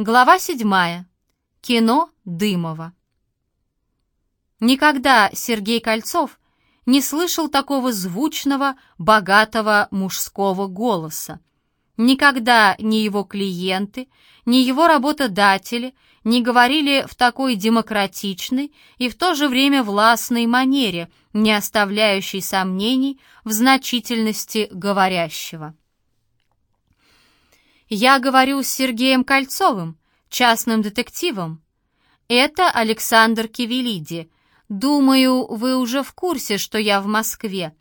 Глава седьмая. Кино Дымова. Никогда Сергей Кольцов не слышал такого звучного, богатого мужского голоса. Никогда ни его клиенты, ни его работодатели не говорили в такой демократичной и в то же время властной манере, не оставляющей сомнений в значительности говорящего. Я говорю с Сергеем Кольцовым, частным детективом. Это Александр Кивелиди. Думаю, вы уже в курсе, что я в Москве.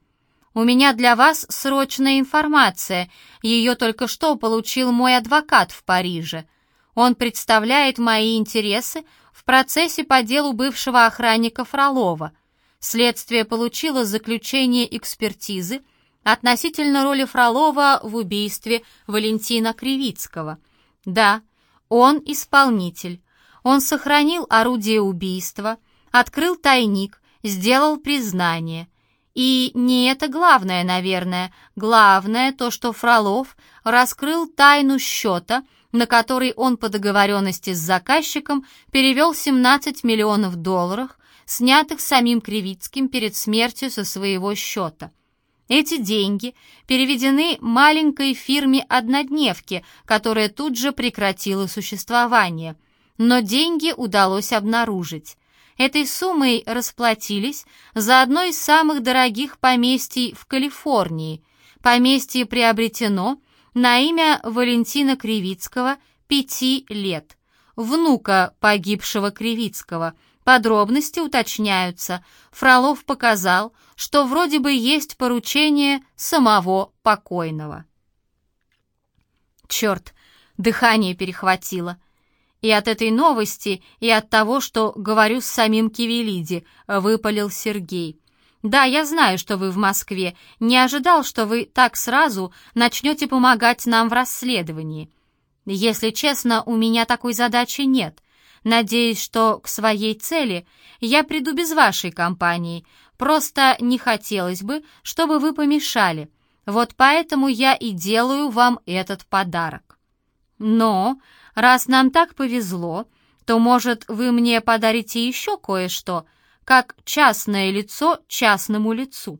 У меня для вас срочная информация. Ее только что получил мой адвокат в Париже. Он представляет мои интересы в процессе по делу бывшего охранника Фролова. Следствие получило заключение экспертизы – относительно роли Фролова в убийстве Валентина Кривицкого. Да, он исполнитель. Он сохранил орудие убийства, открыл тайник, сделал признание. И не это главное, наверное. Главное то, что Фролов раскрыл тайну счета, на который он по договоренности с заказчиком перевел 17 миллионов долларов, снятых самим Кривицким перед смертью со своего счета. Эти деньги переведены маленькой фирме «Однодневки», которая тут же прекратила существование. Но деньги удалось обнаружить. Этой суммой расплатились за одно из самых дорогих поместий в Калифорнии. Поместье приобретено на имя Валентина Кривицкого пяти лет, внука погибшего Кривицкого – Подробности уточняются. Фролов показал, что вроде бы есть поручение самого покойного. Черт, дыхание перехватило. И от этой новости, и от того, что говорю с самим Кивелиди, выпалил Сергей. «Да, я знаю, что вы в Москве. Не ожидал, что вы так сразу начнете помогать нам в расследовании. Если честно, у меня такой задачи нет. Надеюсь, что к своей цели я приду без вашей компании. Просто не хотелось бы, чтобы вы помешали. Вот поэтому я и делаю вам этот подарок. Но, раз нам так повезло, то, может, вы мне подарите еще кое-что, как частное лицо частному лицу.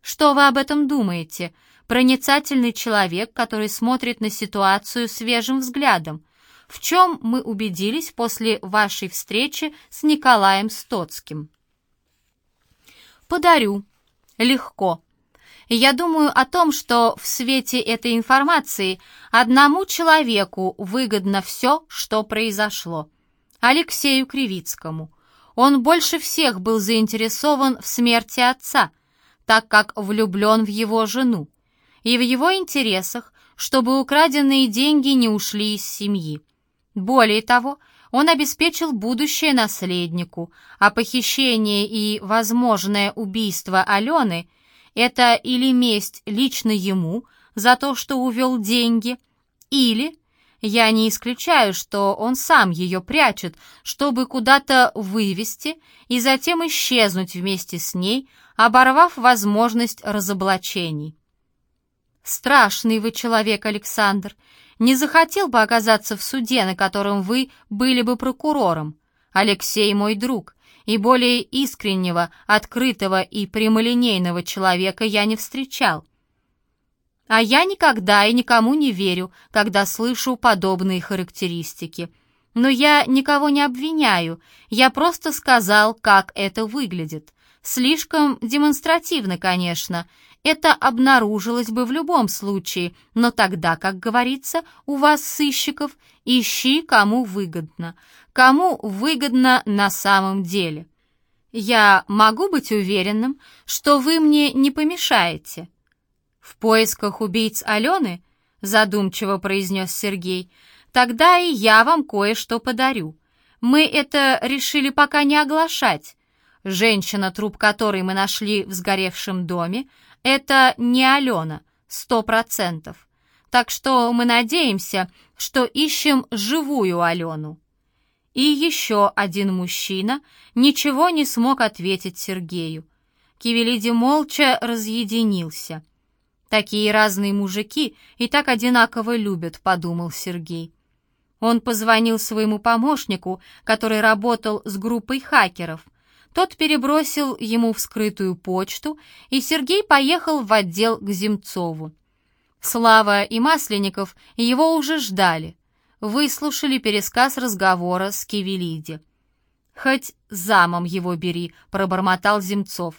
Что вы об этом думаете? Проницательный человек, который смотрит на ситуацию свежим взглядом в чем мы убедились после вашей встречи с Николаем Стоцким. Подарю. Легко. Я думаю о том, что в свете этой информации одному человеку выгодно все, что произошло. Алексею Кривицкому. Он больше всех был заинтересован в смерти отца, так как влюблен в его жену. И в его интересах, чтобы украденные деньги не ушли из семьи. Более того, он обеспечил будущее наследнику, а похищение и возможное убийство Алены — это или месть лично ему за то, что увел деньги, или, я не исключаю, что он сам ее прячет, чтобы куда-то вывести и затем исчезнуть вместе с ней, оборвав возможность разоблачений. Страшный вы человек, Александр, не захотел бы оказаться в суде, на котором вы были бы прокурором. Алексей мой друг, и более искреннего, открытого и прямолинейного человека я не встречал. А я никогда и никому не верю, когда слышу подобные характеристики. Но я никого не обвиняю, я просто сказал, как это выглядит. Слишком демонстративно, конечно, это обнаружилось бы в любом случае, но тогда, как говорится, у вас, сыщиков, ищи, кому выгодно. Кому выгодно на самом деле. Я могу быть уверенным, что вы мне не помешаете. В поисках убийц Алены, задумчиво произнес Сергей, тогда и я вам кое-что подарю. Мы это решили пока не оглашать. Женщина, труп которой мы нашли в сгоревшем доме, это не Алена, сто процентов. Так что мы надеемся, что ищем живую Алену. И еще один мужчина ничего не смог ответить Сергею. Кивелиди молча разъединился. «Такие разные мужики и так одинаково любят», — подумал Сергей. Он позвонил своему помощнику, который работал с группой хакеров. Тот перебросил ему вскрытую почту, и Сергей поехал в отдел к Земцову. Слава и Масленников его уже ждали. Выслушали пересказ разговора с Кивелиди. «Хоть замом его бери», — пробормотал Земцов.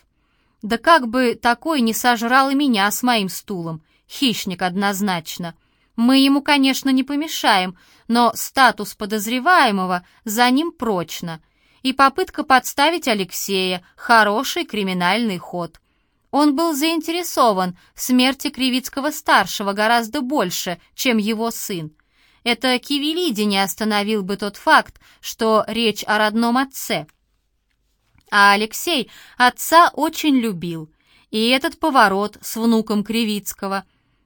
«Да как бы такой не сожрал и меня с моим стулом. Хищник однозначно. Мы ему, конечно, не помешаем, но статус подозреваемого за ним прочно. И попытка подставить Алексея — хороший криминальный ход». Он был заинтересован в смерти Кривицкого-старшего гораздо больше, чем его сын. Это Кивелиди не остановил бы тот факт, что речь о родном отце. А Алексей отца очень любил. И этот поворот с внуком Кривицкого.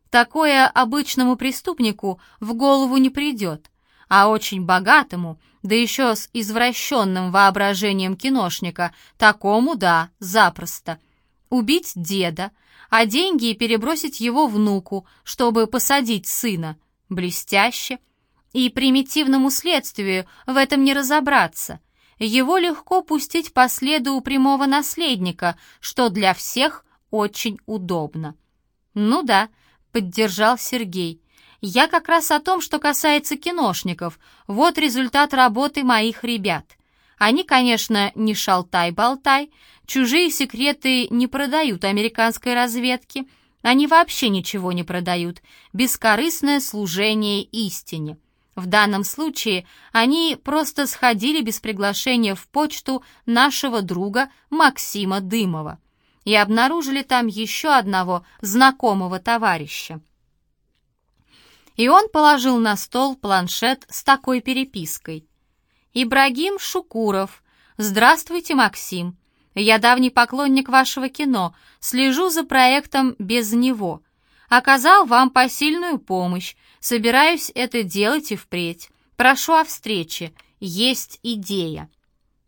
Такое обычному преступнику в голову не придет, а очень богатому, да еще с извращенным воображением киношника, такому, да, запросто – убить деда, а деньги перебросить его внуку, чтобы посадить сына. Блестяще. И примитивному следствию в этом не разобраться. Его легко пустить по следу у прямого наследника, что для всех очень удобно. «Ну да», — поддержал Сергей. «Я как раз о том, что касается киношников. Вот результат работы моих ребят. Они, конечно, не шалтай-болтай, чужие секреты не продают американской разведке, они вообще ничего не продают, бескорыстное служение истине. В данном случае они просто сходили без приглашения в почту нашего друга Максима Дымова и обнаружили там еще одного знакомого товарища. И он положил на стол планшет с такой перепиской. Ибрагим Шукуров. Здравствуйте, Максим. Я давний поклонник вашего кино, слежу за проектом без него. Оказал вам посильную помощь, собираюсь это делать и впредь. Прошу о встрече, есть идея.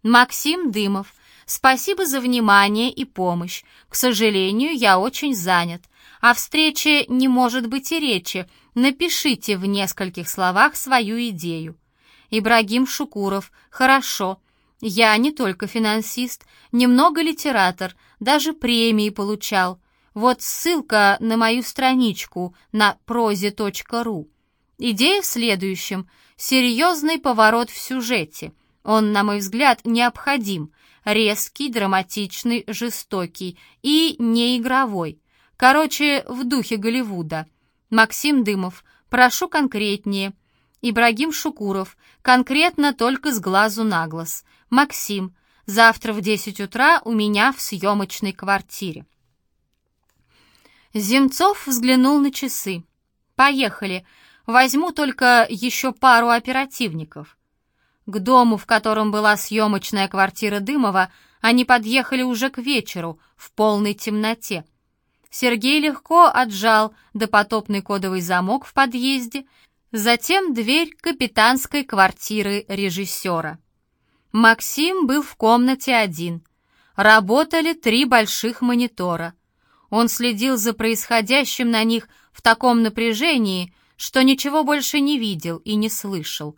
Максим Дымов, спасибо за внимание и помощь. К сожалению, я очень занят. О встрече не может быть и речи. Напишите в нескольких словах свою идею. Ибрагим Шукуров. Хорошо. Я не только финансист, немного литератор, даже премии получал. Вот ссылка на мою страничку на прозе.ру. Идея в следующем. Серьезный поворот в сюжете. Он, на мой взгляд, необходим. Резкий, драматичный, жестокий и неигровой. Короче, в духе Голливуда. Максим Дымов, прошу конкретнее. Ибрагим Шукуров, конкретно только с глазу на глаз. Максим, завтра в 10 утра у меня в съемочной квартире. Земцов взглянул на часы. «Поехали. Возьму только еще пару оперативников». К дому, в котором была съемочная квартира Дымова, они подъехали уже к вечеру, в полной темноте. Сергей легко отжал допотопный кодовый замок в подъезде, Затем дверь капитанской квартиры режиссера. Максим был в комнате один. Работали три больших монитора. Он следил за происходящим на них в таком напряжении, что ничего больше не видел и не слышал.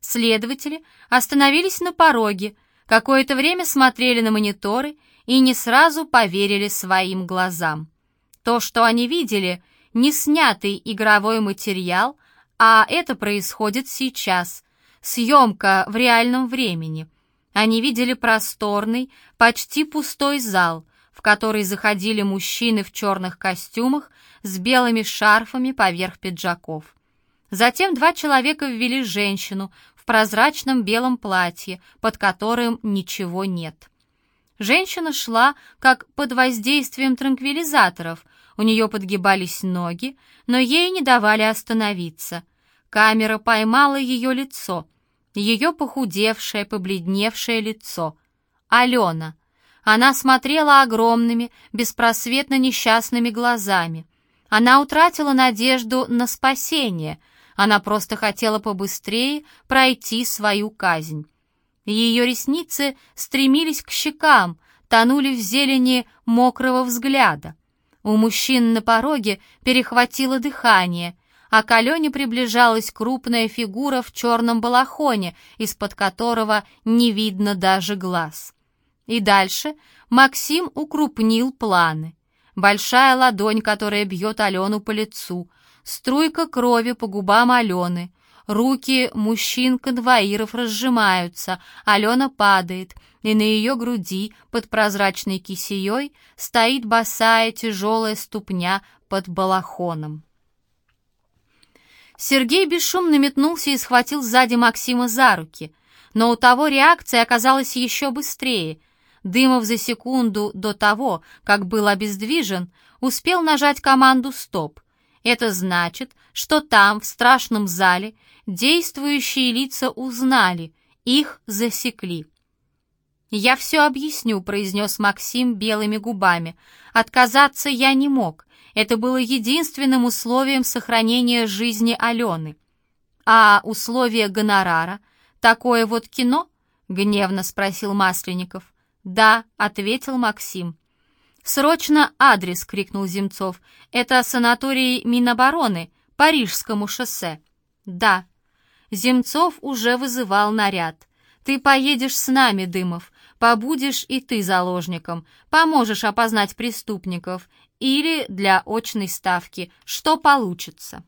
Следователи остановились на пороге, какое-то время смотрели на мониторы и не сразу поверили своим глазам. То, что они видели, не снятый игровой материал — а это происходит сейчас. Съемка в реальном времени. Они видели просторный, почти пустой зал, в который заходили мужчины в черных костюмах с белыми шарфами поверх пиджаков. Затем два человека ввели женщину в прозрачном белом платье, под которым ничего нет. Женщина шла как под воздействием транквилизаторов, у нее подгибались ноги, но ей не давали остановиться. Камера поймала ее лицо, ее похудевшее, побледневшее лицо. Алена. Она смотрела огромными, беспросветно несчастными глазами. Она утратила надежду на спасение. Она просто хотела побыстрее пройти свою казнь. Ее ресницы стремились к щекам, тонули в зелени мокрого взгляда. У мужчин на пороге перехватило дыхание. а к Алене приближалась крупная фигура в черном балахоне, из-под которого не видно даже глаз. И дальше Максим укрупнил планы. Большая ладонь, которая бьет Алену по лицу, струйка крови по губам Алены, руки мужчин-конвоиров разжимаются, Алена падает, и на ее груди под прозрачной кисеей стоит босая тяжелая ступня под балахоном. Сергей бесшумно метнулся и схватил сзади Максима за руки, но у того реакция оказалась еще быстрее. Дымов за секунду до того, как был обездвижен, успел нажать команду «Стоп». Это значит, что там, в страшном зале, действующие лица узнали, их засекли. «Я все объясню», — произнес Максим белыми губами. «Отказаться я не мог. Это было единственным условием сохранения жизни Алены. А условие гонорара? Такое вот кино? Гневно спросил Масленников. Да, ответил Максим. «Срочно адрес!» — крикнул Земцов. «Это санаторий Минобороны, Парижскому шоссе». «Да». Земцов уже вызывал наряд. «Ты поедешь с нами, Дымов. Побудешь и ты заложником. Поможешь опознать преступников или для очной ставки, что получится.